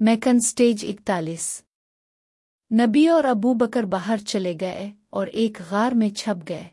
McKeon stage इकतालीस। नबी और अबू बकर बाहर चले गए और एक गार में छप गए।